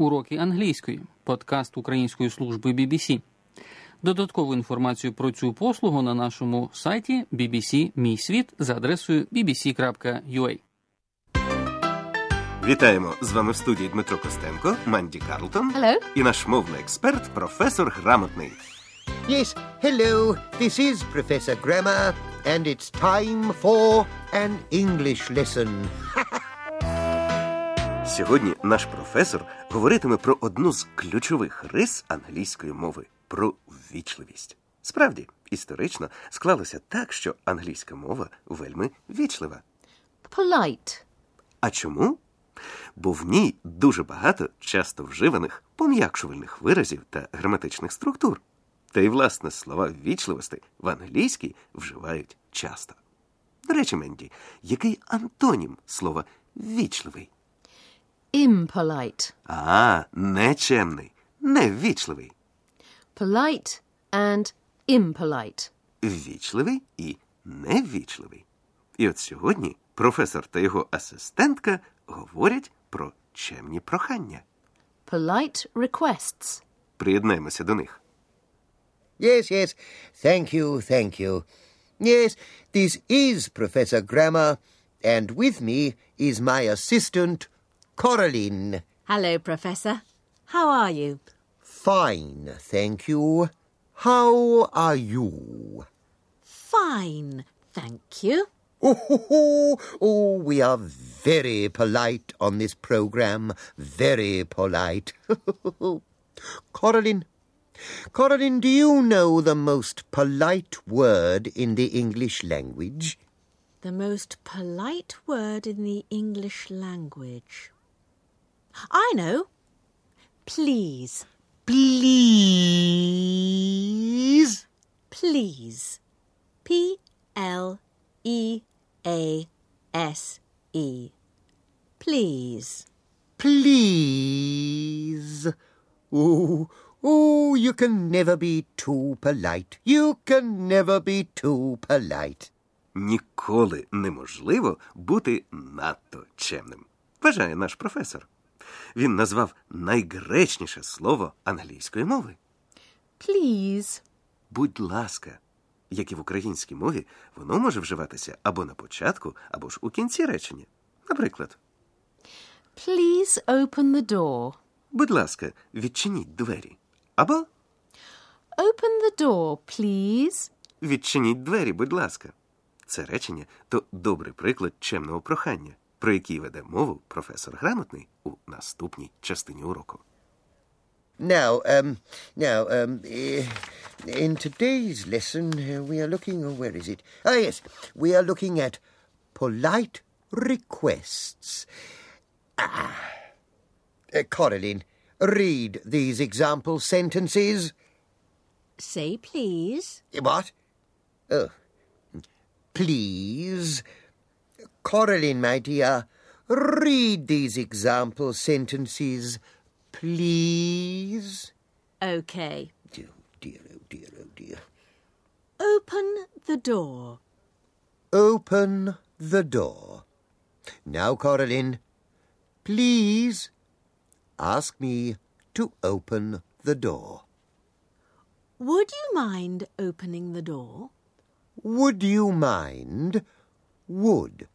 Уроки англійської. Подкаст Української служби BBC. Додаткову інформацію про цю послугу на нашому сайті BBC Мій світ за адресою bbc.ua. Вітаємо з вами в студії Дмитро Костенко, Манді Карлтон Hello. і наш мовний експерт, професор Грамотний. Yes, hello, this is Professor Grammar, and it's time for an English lesson. Сьогодні наш професор говоритиме про одну з ключових рис англійської мови про ввічливість. Справді, історично склалося так, що англійська мова вельми вічлива. Polite. А чому? Бо в ній дуже багато часто вживаних пом'якшувальних виразів та граматичних структур. Та й власне слова ввічливості в англійській вживають часто. До речі, Менді, який антонім слова ввічливий? Impolite. А, нечемний, неввічливий, Polite and impolite. ввічливий і неввічливий. І от сьогодні професор та його асистентка говорять про чемні прохання. Polite requests. Приєднаємося до них. Yes, yes, thank you, thank you. Yes, this is Professor Grammar, and with me is my assistant, Coraline. Hello, Professor. How are you? Fine, thank you. How are you? Fine, thank you. Oh, oh, we are very polite on this program. Very polite. Coraline, Coraline, do you know the most polite word in the English language? The most polite word in the English language. I know. Please. Please. Please. P L E A S E. Please. Please. Oh, oh, you can never be too polite. You can never be too polite. Ніколи неможливо бути надто чемним, вважає наш професор. Він назвав найгречніше слово англійської мови. Please. Будь ласка, як і в українській мові, воно може вживатися або на початку, або ж у кінці речення. Наприклад, Please open the door. будь ласка, відчиніть двері. Або Open the door, please. відчиніть двері, будь ласка. Це речення то добрий приклад чемного прохання, про який веде мову професор грамотний у наступній частині уроку. Now, um, now, um, eh, in today's lesson, uh, we are looking. Oh, where is it? Ah, yes, we are looking at polite requests. Ah. Uh, Coraline, read these example sentences. Say please. What? Oh, please. Coraline, my dear, read these example sentences, please. Okay. Dear, dear, oh dear, oh dear. Open the door. Open the door. Now, Coraline, please ask me to open the door. Would you mind opening the door? Would you mind? Would.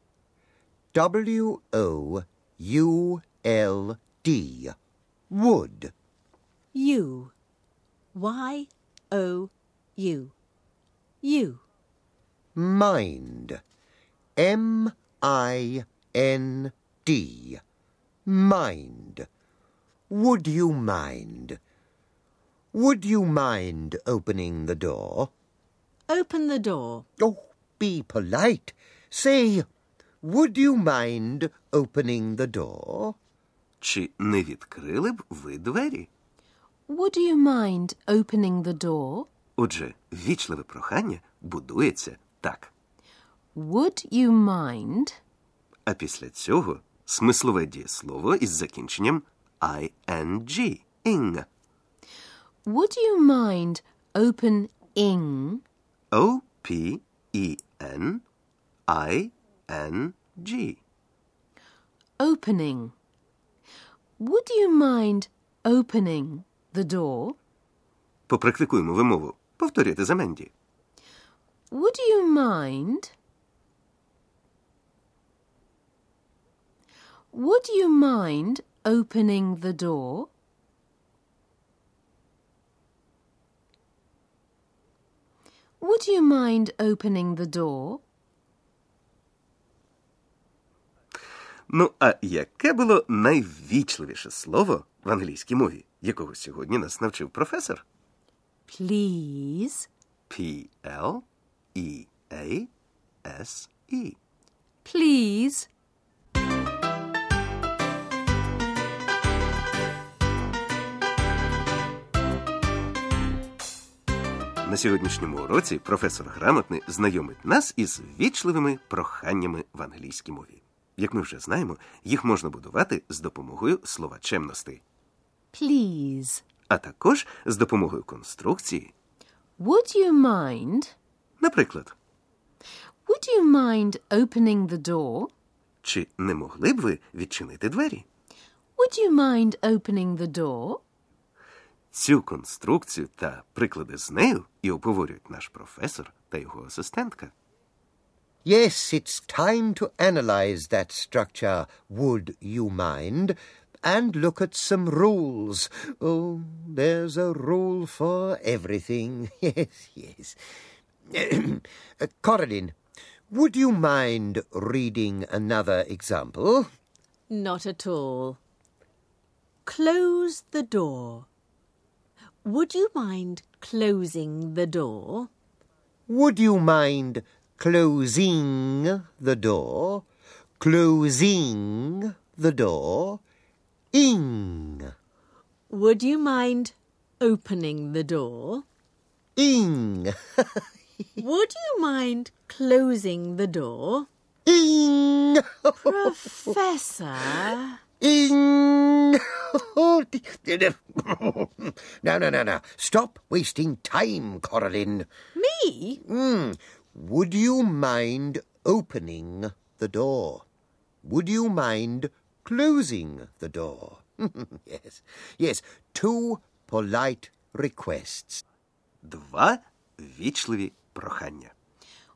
W O U L D. Would. You. Y O U. You. Mind. M I N D. Mind. Would you mind? Would you mind opening the door? Open the door. Oh, be polite. Say, would you mind opening the door? Чи не відкрили б ви двері? Would you mind opening the door? Отже, вічливе прохання будується так. Would you mind? А після цього смислове дієслово із закінченням ing. ing. Would you mind opening O P E N I N G. opening? Would you mind opening the door? Попрактикуємо вимову. Повторюйте за Менді. Would you mind? Would you mind opening the door? Would you mind opening the door? Ну, а яке було найввічливіше слово в англійській мові, якого сьогодні нас навчив професор? Please. P L E. Please. На сьогоднішньому уроці професор грамотний знайомить нас із ввічливими проханнями в англійській мові. Як ми вже знаємо, їх можна будувати з допомогою слова чемності, Please. а також з допомогою конструкції. Would you mind? Наприклад, Would you mind opening the door? чи не могли б ви відчинити двері? Would you mind opening the door? Цю конструкцію та приклади з нею і обговорюють наш професор та його асистентка. Yes, it's time to analyze that structure, would you mind, and look at some rules. Oh, there's a rule for everything. Yes, yes. Uh, Coraline, would you mind reading another example? Not at all. Close the door. Would you mind closing the door? Would you mind closing the door? Closing the door. Ing. Would you mind opening the door? Ing. Would you mind closing the door? Ing. Professor. Ing. no, no, no, no. Stop wasting time, Coraline. Me? Hmm. Would you mind opening the door? Would you mind closing the door? yes, yes. Two polite requests. Два ввічливі прохання.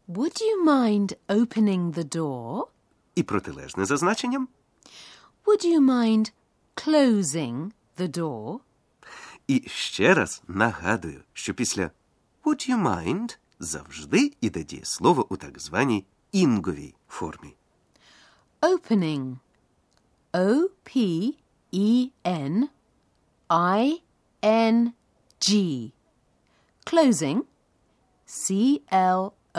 Would you mind opening the door? І протилежне за значенням Would you mind closing the door? І ще раз нагадую, що після Would you mind завжди іде дієслово у так званій інговій формі. Opening. O-P-E-N I-N-G. Closing. C-L-O-S-I-N-G.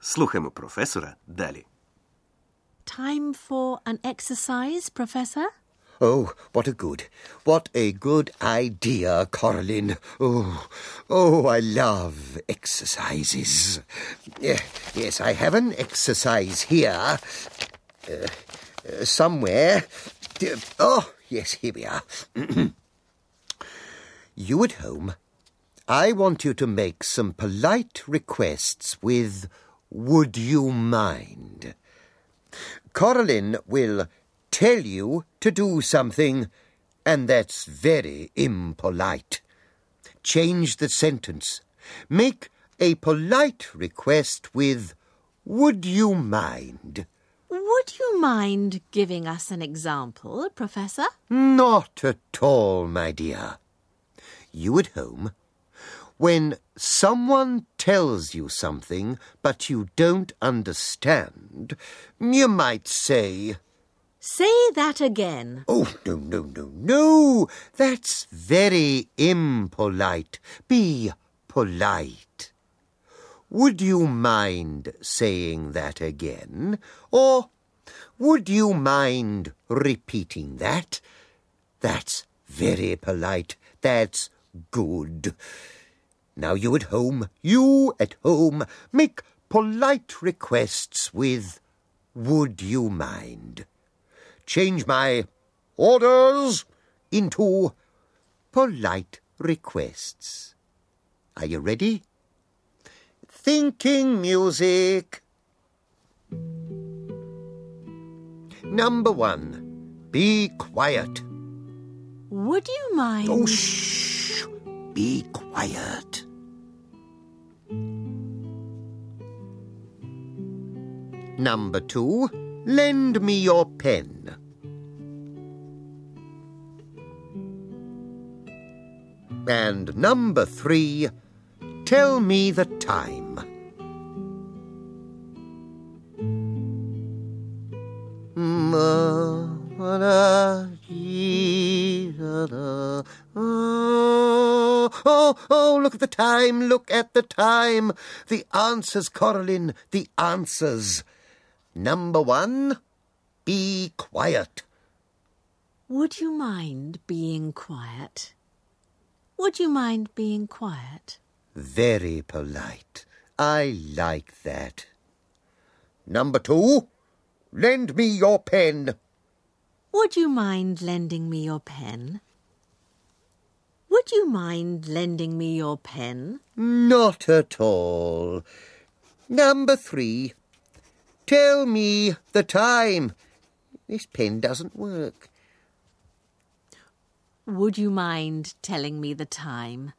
Слухаємо професора далі. Time for an exercise, Professor? Oh, what a good, what a good idea, Coraline. Oh, oh, I love exercises. Yes, I have an exercise here. Uh, uh, somewhere. Oh, yes, here we are. you at home, I want you to make some polite requests with Would you mind? Coraline will tell you to do something, and that's very impolite. Change the sentence. Make a polite request with Would you mind? Would you mind giving us an example, Professor? Not at all, my dear. You at home, when someone tells you something but you don't understand, you might say, Say that again. Oh, no, no, no, no. That's very impolite. Be polite. Would you mind saying that again? Or would you mind repeating that? That's very polite. That's good. Now you at home, you at home, make polite requests with Would you mind? Change my orders into polite requests. Are you ready? Thinking music. Number one. be quiet. Would you mind? Oh, shh. Be quiet. Number two, lend me your pen. And number three, tell me the time. Oh, oh, oh, look at the time, look at the time. The answers, Coraline, the answers. Number one, be quiet. Would you mind being quiet? Would you mind being quiet? Very polite. I like that. Number two, lend me your pen. Would you mind lending me your pen? Would you mind lending me your pen? Not at all. Number three, tell me the time. This pen doesn't work. Would you mind telling me the time?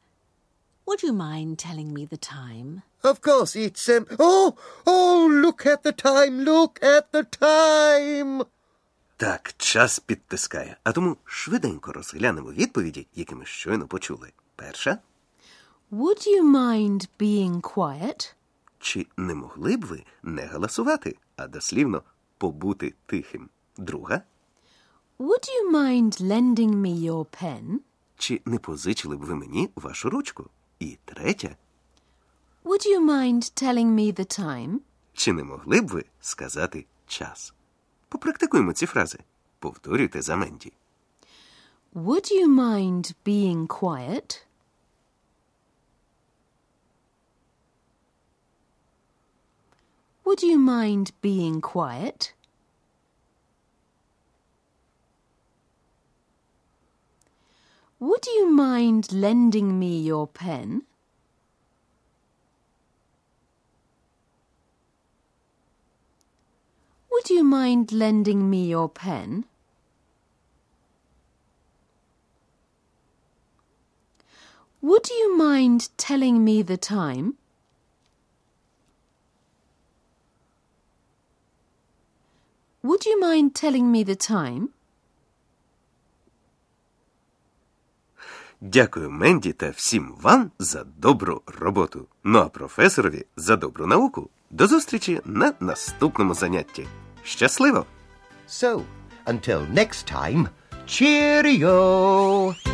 Would you mind telling me the time? Of course, it's um. Oh, oh! Look at the time! Look at the time! Так, час підтискає, а тому швиденько розглянемо відповіді, які ми щойно почули. Перша. Would you mind being quiet? Чи не могли б ви не галасувати, а дослівно побути тихим? Друга. Would you mind lending me your pen? Чи не позичили б ви мені вашу ручку? І третя. Would you mind telling me the time? Чи не могли б ви сказати час? Попрактикуємо ці фрази. Повторюйте за Менді. Would you mind being quiet? Would you mind being quiet? Would you mind lending me your pen? Would you mind lending me your pen? Would you mind telling me the time? Would you mind telling me the time? Дякую Менді та всім вам за добру роботу. Ну а професорові за добру науку. До зустрічі на наступному занятті. Щасливо! So, until next time, cheerio!